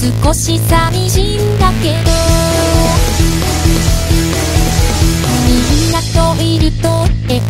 少し寂しいんだけど。みんなといると笑顔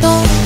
と